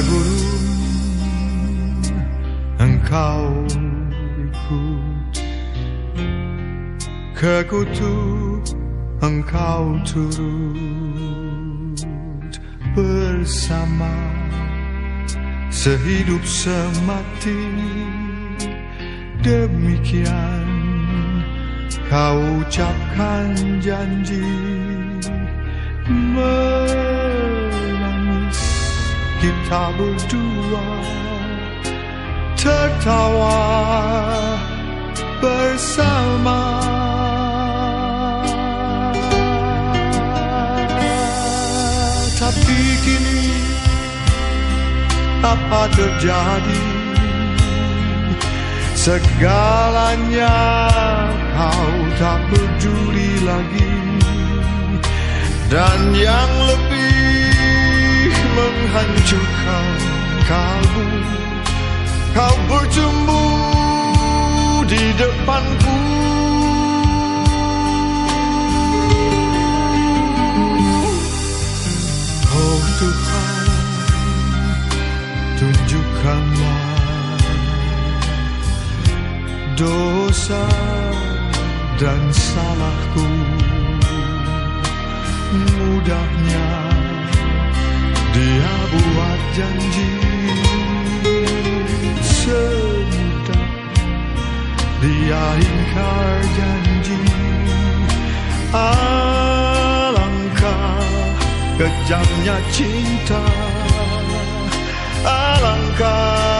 Seguru engkau ikut. Ke kutub engkau turut Bersama. Sehidup semati Demikian kau ucapkan janji kita berdua Tertawa bersama. Tapi kini apa terjadi? Segalanya kau tak peduli lagi. Dan yang lebih menghancurkan kalbu Kau bertumbuh di depanku. Oh Tuhan tunjukkanlah dosa dan salahku. Mudahnya janji semudah dia ingkar janji. Alangkah kejamnya cinta. Alangkah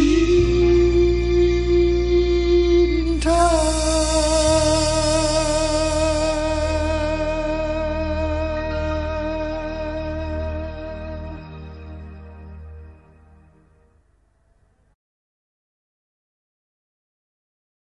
You.